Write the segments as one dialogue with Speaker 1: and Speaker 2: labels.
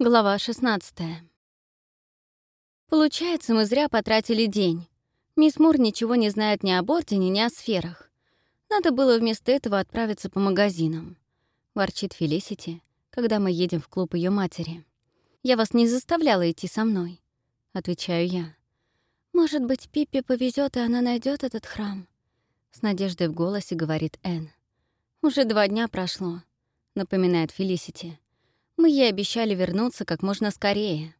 Speaker 1: Глава 16. Получается, мы зря потратили день. Мисс Мур ничего не знает ни об Ордене, ни о сферах. Надо было вместо этого отправиться по магазинам. Ворчит Фелисити, когда мы едем в клуб ее матери. «Я вас не заставляла идти со мной», — отвечаю я. «Может быть, Пиппи повезет, и она найдет этот храм?» С надеждой в голосе говорит Энн. «Уже два дня прошло», — напоминает Фелисити. Мы ей обещали вернуться как можно скорее.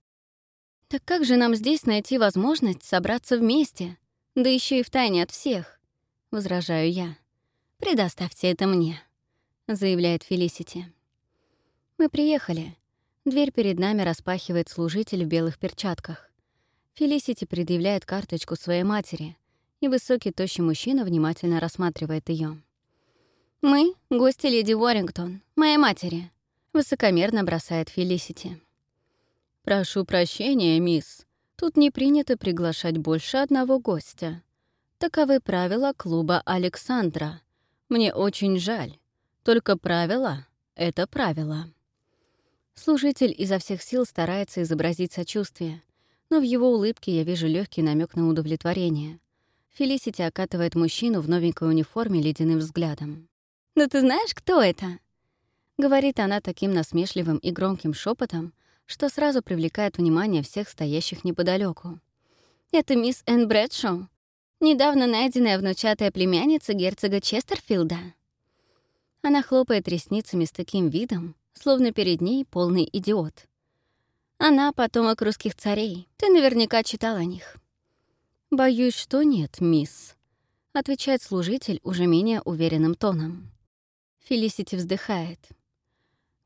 Speaker 1: Так как же нам здесь найти возможность собраться вместе, да еще и втайне от всех? Возражаю я. «Предоставьте это мне», — заявляет Фелисити. Мы приехали. Дверь перед нами распахивает служитель в белых перчатках. Фелисити предъявляет карточку своей матери, и высокий тощий мужчина внимательно рассматривает ее. «Мы — гости леди Уоррингтон, моей матери», Высокомерно бросает Фелисити. «Прошу прощения, мисс. Тут не принято приглашать больше одного гостя. Таковы правила клуба Александра. Мне очень жаль. Только правила — это правила». Служитель изо всех сил старается изобразить сочувствие, но в его улыбке я вижу легкий намек на удовлетворение. Фелисити окатывает мужчину в новенькой униформе ледяным взглядом. «Да ты знаешь, кто это?» Говорит она таким насмешливым и громким шепотом, что сразу привлекает внимание всех стоящих неподалеку. «Это мисс Энн Брэдшоу, недавно найденная внучатая племянница герцога Честерфилда». Она хлопает ресницами с таким видом, словно перед ней полный идиот. Она — потомок русских царей. Ты наверняка читал о них. «Боюсь, что нет, мисс», — отвечает служитель уже менее уверенным тоном. Фелисити вздыхает.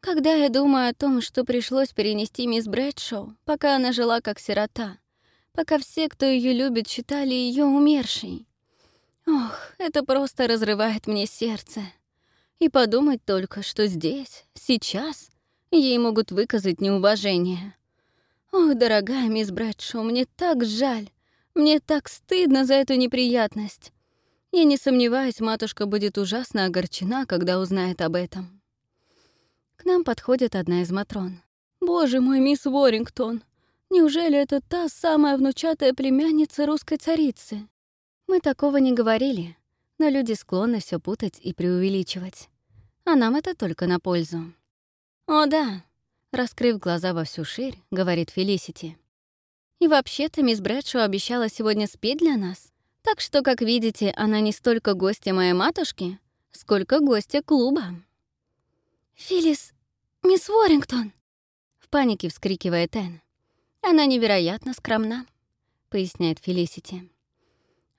Speaker 1: Когда я думаю о том, что пришлось перенести мисс Брэдшоу, пока она жила как сирота, пока все, кто ее любит, считали ее умершей. Ох, это просто разрывает мне сердце. И подумать только, что здесь, сейчас, ей могут выказать неуважение. Ох, дорогая мисс Брэдшоу, мне так жаль, мне так стыдно за эту неприятность. Я не сомневаюсь, матушка будет ужасно огорчена, когда узнает об этом. Нам подходит одна из Матрон. «Боже мой, мисс Уоррингтон! Неужели это та самая внучатая племянница русской царицы?» Мы такого не говорили, но люди склонны все путать и преувеличивать. А нам это только на пользу. «О, да», — раскрыв глаза во всю ширь, говорит Фелисити. «И вообще-то мисс Брэдшоу обещала сегодня спеть для нас, так что, как видите, она не столько гостья моей матушки, сколько гостья клуба». «Филлис, мисс Уоррингтон!» В панике вскрикивает Энн. «Она невероятно скромна», — поясняет Фелисити.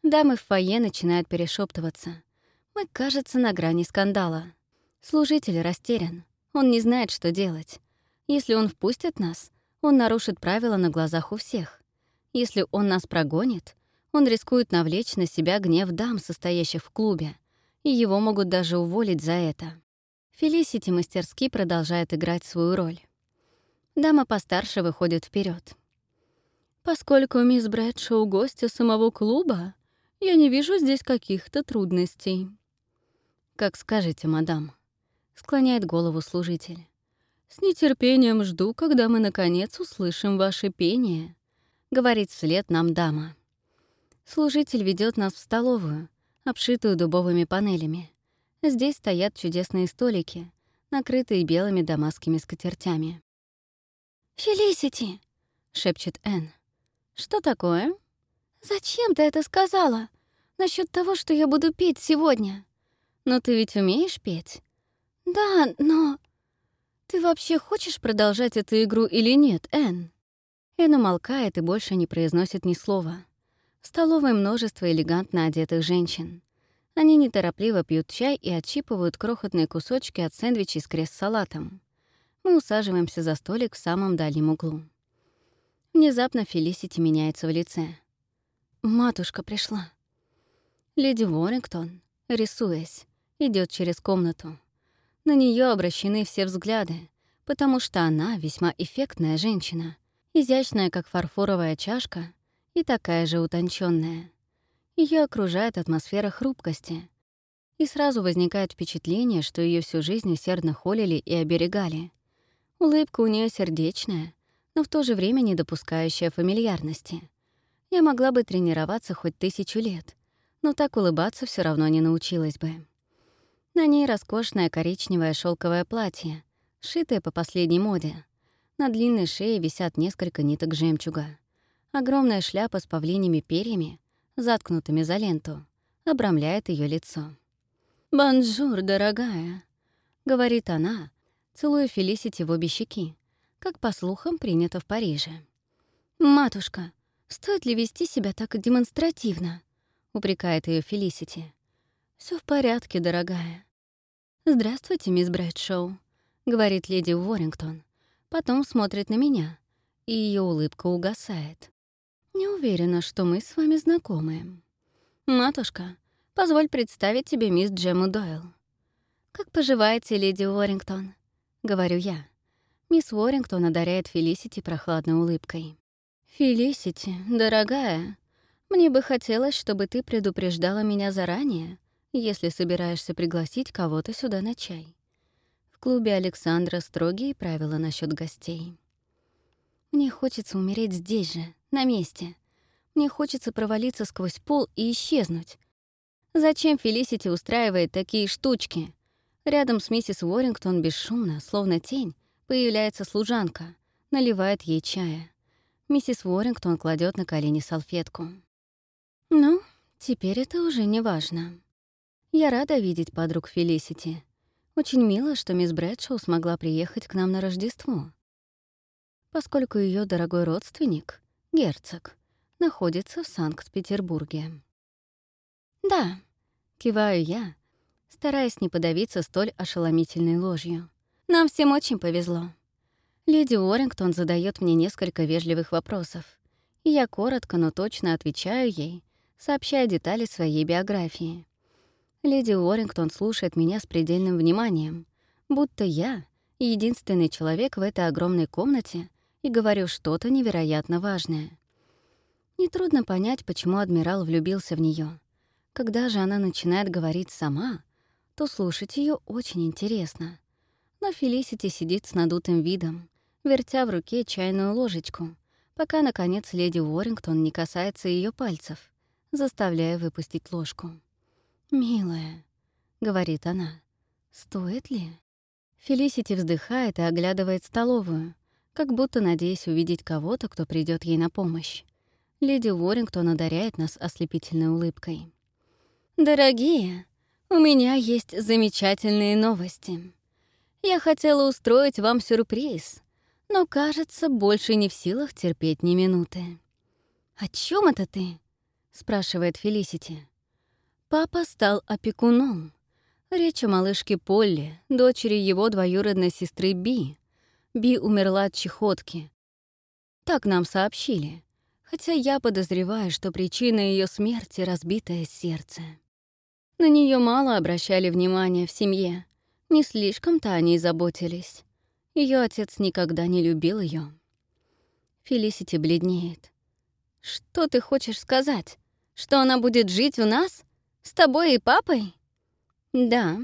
Speaker 1: Дамы в фойе начинают перешептываться. Мы, кажется, на грани скандала. Служитель растерян. Он не знает, что делать. Если он впустит нас, он нарушит правила на глазах у всех. Если он нас прогонит, он рискует навлечь на себя гнев дам, состоящих в клубе, и его могут даже уволить за это. Фелисити мастерски продолжает играть свою роль. Дама постарше выходит вперед. «Поскольку мисс Брэдшоу гостья самого клуба, я не вижу здесь каких-то трудностей». «Как скажете, мадам», — склоняет голову служитель. «С нетерпением жду, когда мы, наконец, услышим ваше пение», — говорит вслед нам дама. Служитель ведет нас в столовую, обшитую дубовыми панелями. Здесь стоят чудесные столики, накрытые белыми дамасскими скатертями.
Speaker 2: «Фелисити!» — шепчет Энн.
Speaker 1: «Что такое?»
Speaker 2: «Зачем ты это сказала? Насчет того, что я буду петь сегодня?»
Speaker 1: «Но ты ведь умеешь петь?»
Speaker 2: «Да, но...»
Speaker 1: «Ты вообще хочешь продолжать эту игру или нет, Энн?» Энн умолкает и больше не произносит ни слова. В столовой множество элегантно одетых женщин. Они неторопливо пьют чай и отщипывают крохотные кусочки от сэндвичей с крест-салатом. Мы усаживаемся за столик в самом дальнем углу. Внезапно Фелисити меняется в лице. Матушка пришла. Леди Уоррингтон, рисуясь, идет через комнату. На нее обращены все взгляды, потому что она весьма эффектная женщина, изящная, как фарфоровая чашка, и такая же утонченная. Ее окружает атмосфера хрупкости. И сразу возникает впечатление, что ее всю жизнь усердно холили и оберегали. Улыбка у нее сердечная, но в то же время не допускающая фамильярности. Я могла бы тренироваться хоть тысячу лет, но так улыбаться все равно не научилась бы. На ней роскошное коричневое шелковое платье, сшитое по последней моде. На длинной шее висят несколько ниток жемчуга. Огромная шляпа с павлиними перьями, заткнутыми за ленту, обрамляет ее лицо. «Бонжур, дорогая», — говорит она, целуя Фелисити в обе щеки, как, по слухам, принято в Париже. «Матушка, стоит ли вести себя так демонстративно?» — упрекает ее Фелисити. Все в порядке, дорогая». «Здравствуйте, мисс Брэдшоу», — говорит леди Уоррингтон. Потом смотрит на меня, и ее улыбка угасает. «Не уверена, что мы с вами знакомы». «Матушка, позволь представить тебе мисс Джему Дойл». «Как поживаете, леди Уоррингтон?» — говорю я. Мисс Уоррингтон одаряет Фелисити прохладной улыбкой. «Фелисити, дорогая, мне бы хотелось, чтобы ты предупреждала меня заранее, если собираешься пригласить кого-то сюда на чай. В клубе Александра строгие правила насчет гостей. Мне хочется умереть здесь же, на месте. Мне хочется провалиться сквозь пол и исчезнуть. Зачем Фелисити устраивает такие штучки? Рядом с миссис Уоррингтон бесшумно, словно тень, появляется служанка, наливает ей чая. Миссис Уоррингтон кладет на колени салфетку. Ну, теперь это уже не важно. Я рада видеть подруг Фелисити. Очень мило, что мисс Брэдшоу смогла приехать к нам на Рождество. Поскольку ее дорогой родственник, герцог, находится в Санкт-Петербурге. «Да», — киваю я, стараясь не подавиться столь ошеломительной ложью. «Нам всем очень повезло». Леди Уоррингтон задает мне несколько вежливых вопросов, и я коротко, но точно отвечаю ей, сообщая детали своей биографии. Леди Уоррингтон слушает меня с предельным вниманием, будто я — единственный человек в этой огромной комнате и говорю что-то невероятно важное. Нетрудно понять, почему адмирал влюбился в нее. Когда же она начинает говорить сама, то слушать ее очень интересно. Но Фелисити сидит с надутым видом, вертя в руке чайную ложечку, пока, наконец, леди Уоррингтон не касается ее пальцев заставляя выпустить ложку. «Милая», — говорит она, — «стоит ли?» Фелисити вздыхает и оглядывает столовую, как будто надеясь увидеть кого-то, кто придет ей на помощь. Леди Уоррингтон одаряет нас ослепительной улыбкой. «Дорогие, у меня есть замечательные новости. Я хотела устроить вам сюрприз, но, кажется, больше не в силах терпеть ни минуты». «О чем это ты?» — спрашивает Фелисити. Папа стал опекуном. Речь о малышке Полли, дочери его двоюродной сестры Би. Би умерла от чехотки. Так нам сообщили, хотя я подозреваю, что причина ее смерти — разбитое сердце. На нее мало обращали внимания в семье, не слишком-то они заботились. Ее отец никогда не любил ее. Фелисити бледнеет. «Что ты хочешь сказать? Что она будет жить у нас? С тобой и папой? Да.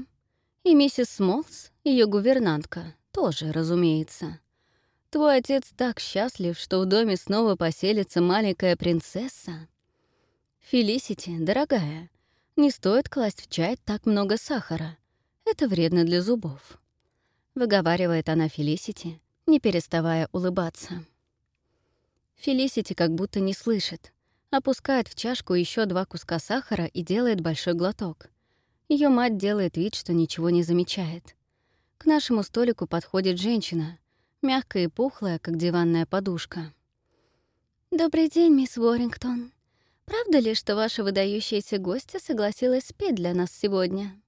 Speaker 1: И миссис Смолс, ее гувернантка, тоже, разумеется. Твой отец так счастлив, что в доме снова поселится маленькая принцесса. Фелисити, дорогая, не стоит класть в чай так много сахара. Это вредно для зубов. Выговаривает она Фелисити, не переставая улыбаться. Фелисити как будто не слышит, опускает в чашку еще два куска сахара и делает большой глоток. Ее мать делает вид, что ничего не замечает. К нашему столику подходит женщина, мягкая и пухлая, как диванная подушка. «Добрый день, мисс Уоррингтон. Правда ли, что ваша выдающаяся гостья согласилась спеть для нас сегодня?»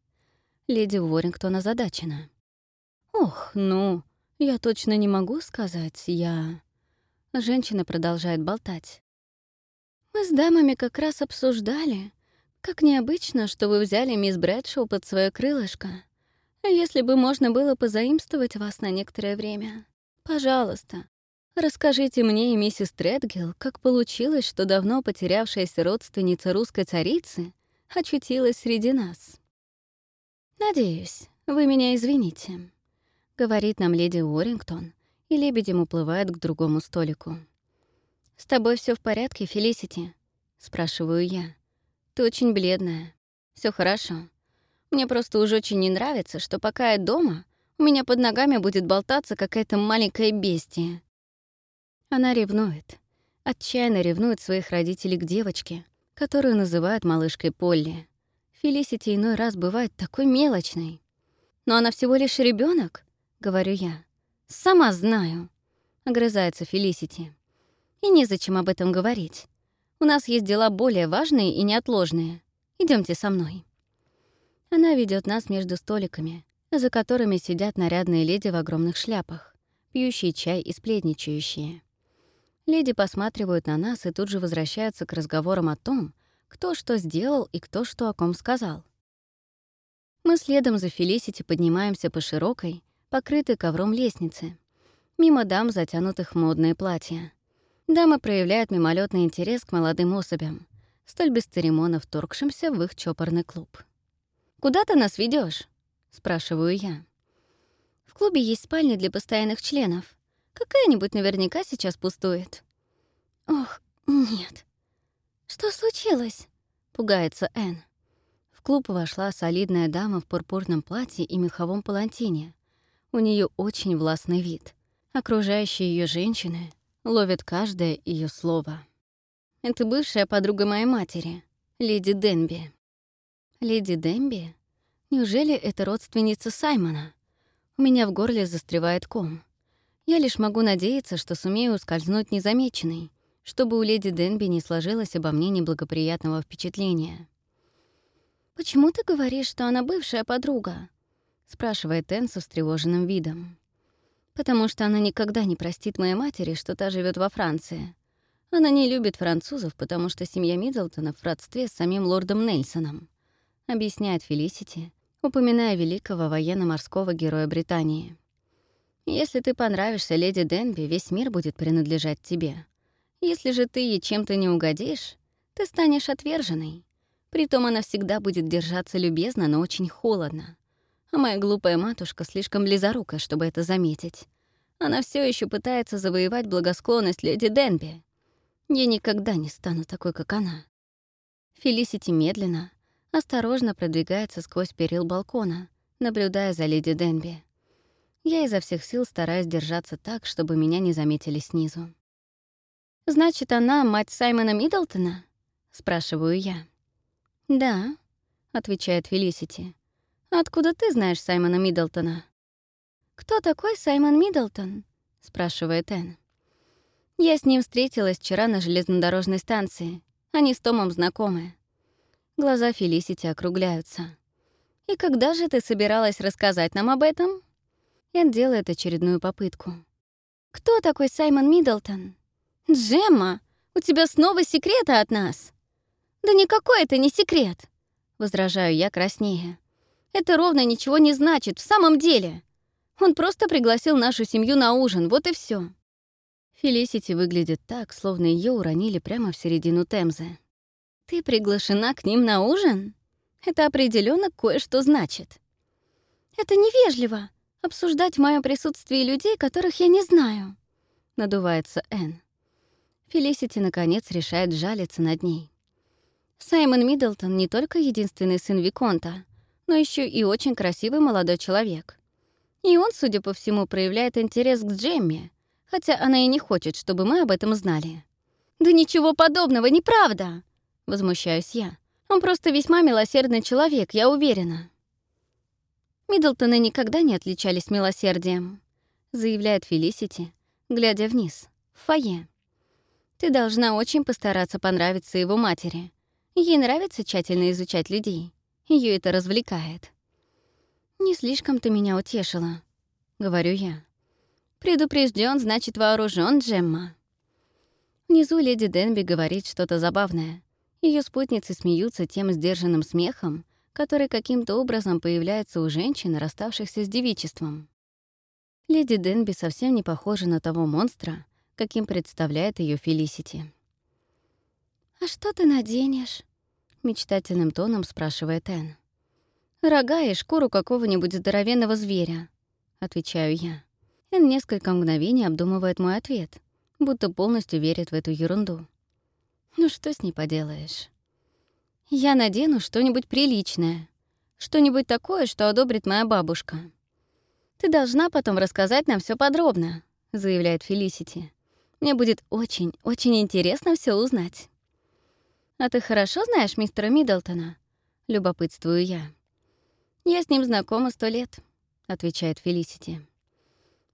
Speaker 1: Леди Уоррингтон озадачена. «Ох, ну, я точно не могу сказать, я...» Женщина продолжает болтать. Мы с дамами как раз обсуждали, как необычно, что вы взяли мисс Брэдшоу под свое крылышко. А если бы можно было позаимствовать вас на некоторое время? Пожалуйста, расскажите мне и миссис Тредгилл, как получилось, что давно потерявшаяся родственница русской царицы очутилась среди нас. «Надеюсь, вы меня извините», — говорит нам леди Уоррингтон и лебедем уплывает к другому столику. «С тобой все в порядке, Фелисити?» — спрашиваю я. «Ты очень бледная. Все хорошо. Мне просто уже очень не нравится, что пока я дома, у меня под ногами будет болтаться какая-то маленькая бестия». Она ревнует. Отчаянно ревнует своих родителей к девочке, которую называют малышкой Полли. Фелисити иной раз бывает такой мелочной. «Но она всего лишь ребенок, говорю я. «Сама знаю», — огрызается Фелисити. «И незачем об этом говорить. У нас есть дела более важные и неотложные. Идемте со мной». Она ведет нас между столиками, за которыми сидят нарядные леди в огромных шляпах, пьющие чай и сплетничающие. Леди посматривают на нас и тут же возвращаются к разговорам о том, кто что сделал и кто что о ком сказал. Мы следом за Фелисити поднимаемся по широкой, покрытой ковром лестнице, мимо дам, затянутых в модные платья. Дамы проявляют мимолетный интерес к молодым особям, столь без церемонов вторгшимся в их чопорный клуб. «Куда ты нас ведешь? спрашиваю я. «В клубе есть спальни для постоянных членов. Какая-нибудь наверняка сейчас пустует». «Ох, нет». «Что случилось?» — пугается Энн. В клуб вошла солидная дама в пурпурном платье и меховом палантине. У нее очень властный вид. Окружающие ее женщины ловят каждое ее слово. Это бывшая подруга моей матери, леди Денби. Леди Денби? Неужели это родственница Саймона? У меня в горле застревает ком. Я лишь могу надеяться, что сумею ускользнуть незамеченной, чтобы у леди Денби не сложилось обо мне неблагоприятного впечатления. «Почему ты говоришь, что она бывшая подруга?» — спрашивает Энн со встревоженным видом. «Потому что она никогда не простит моей матери, что та живет во Франции. Она не любит французов, потому что семья Миддлтона в родстве с самим лордом Нельсоном», — объясняет Фелисити, упоминая великого военно-морского героя Британии. «Если ты понравишься леди Денби, весь мир будет принадлежать тебе. Если же ты ей чем-то не угодишь, ты станешь отверженной. Притом она всегда будет держаться любезно, но очень холодно. А моя глупая матушка слишком близорука, чтобы это заметить. Она все еще пытается завоевать благосклонность леди Денби. Я никогда не стану такой, как она. Фелисити медленно, осторожно продвигается сквозь перил балкона, наблюдая за леди Денби. Я изо всех сил стараюсь держаться так, чтобы меня не заметили снизу. «Значит, она мать Саймона Миддлтона?» — спрашиваю я. «Да», — отвечает Фелисити. «Откуда ты знаешь Саймона Миддлтона?» «Кто такой Саймон Миддлтон?» — спрашивает Энн. «Я с ним встретилась вчера на железнодорожной станции. Они с Томом знакомы». Глаза Фелисити округляются. «И когда же ты собиралась рассказать нам об этом?» Энн делает очередную попытку. «Кто такой Саймон Миддлтон?» «Джемма, у тебя снова секреты от нас!» «Да никакой это не секрет!» — возражаю я краснее. «Это ровно ничего не значит, в самом деле. Он просто пригласил нашу семью на ужин, вот и все. Фелисити выглядит так, словно ее уронили прямо в середину Темзы. «Ты приглашена к ним на ужин? Это определенно кое-что значит». «Это невежливо — обсуждать в моем присутствии людей, которых я не знаю», — надувается Энн. Фелисити, наконец, решает жалиться над ней. Саймон Миддлтон не только единственный сын Виконта, но еще и очень красивый молодой человек. И он, судя по всему, проявляет интерес к Джемме, хотя она и не хочет, чтобы мы об этом знали. «Да ничего подобного, неправда!» — возмущаюсь я. «Он просто весьма милосердный человек, я уверена». Миддлтоны никогда не отличались милосердием, заявляет Фелисити, глядя вниз, в фойе. Ты должна очень постараться понравиться его матери. Ей нравится тщательно изучать людей. Ее это развлекает. «Не слишком ты меня утешила», — говорю я. Предупрежден, значит вооружен, Джемма». Внизу леди Денби говорит что-то забавное. Ее спутницы смеются тем сдержанным смехом, который каким-то образом появляется у женщин, расставшихся с девичеством. Леди Денби совсем не похожа на того монстра, каким представляет ее Фелисити. «А что ты наденешь?» — мечтательным тоном спрашивает Энн. «Рога и шкуру какого-нибудь здоровенного зверя», — отвечаю я. Эн несколько мгновений обдумывает мой ответ, будто полностью верит в эту ерунду. Ну что с ней поделаешь? Я надену что-нибудь приличное, что-нибудь такое, что одобрит моя бабушка. Ты должна потом рассказать нам все подробно, заявляет Фелисити. Мне будет очень, очень интересно все узнать. А ты хорошо знаешь мистера Миддлтона? Любопытствую я. Я с ним знакома сто лет, отвечает Фелисити.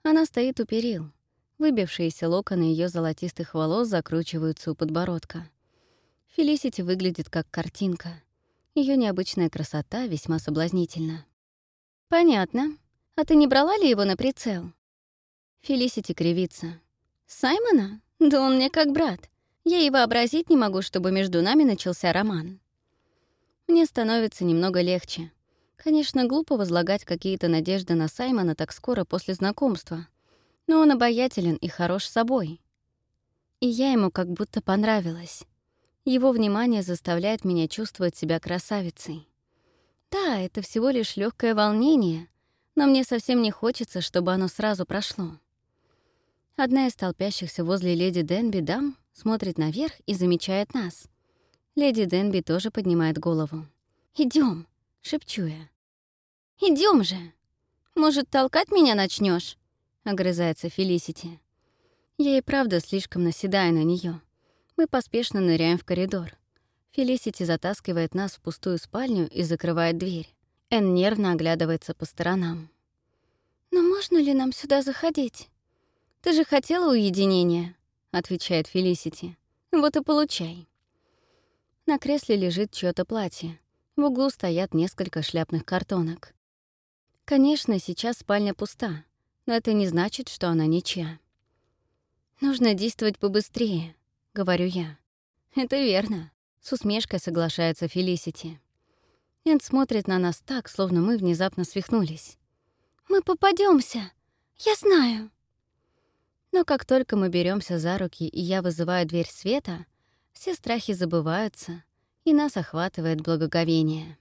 Speaker 1: Она стоит у перил. Выбившиеся локоны ее золотистых волос закручиваются у подбородка. Фелисити выглядит как картинка. Ее необычная красота весьма соблазнительна. «Понятно. А ты не брала ли его на прицел?» Фелисити кривится. «Саймона? Да он мне как брат. Я и вообразить не могу, чтобы между нами начался роман». Мне становится немного легче. Конечно, глупо возлагать какие-то надежды на Саймона так скоро после знакомства. Но он обаятелен и хорош собой. И я ему как будто понравилась. Его внимание заставляет меня чувствовать себя красавицей. Да, это всего лишь легкое волнение, но мне совсем не хочется, чтобы оно сразу прошло. Одна из толпящихся возле леди Денби дам смотрит наверх и замечает нас. Леди Денби тоже поднимает голову. Идем, шепчу я. Идем же! Может, толкать меня начнешь? Огрызается Фелисити. Я и правда слишком наседаю на нее. Мы поспешно ныряем в коридор. Фелисити затаскивает нас в пустую спальню и закрывает дверь. Эн нервно оглядывается по сторонам.
Speaker 2: «Но можно ли нам сюда заходить?»
Speaker 1: «Ты же хотела уединения», — отвечает Фелисити. «Вот и получай». На кресле лежит чьё то платье. В углу стоят несколько шляпных картонок. Конечно, сейчас спальня пуста, но это не значит, что она ничья. Нужно действовать побыстрее говорю я. «Это верно», — с усмешкой соглашается Фелисити. Энд смотрит на нас так, словно мы внезапно свихнулись.
Speaker 2: «Мы попадемся, я знаю».
Speaker 1: Но как только мы беремся за руки, и я вызываю дверь света, все страхи забываются, и нас охватывает благоговение.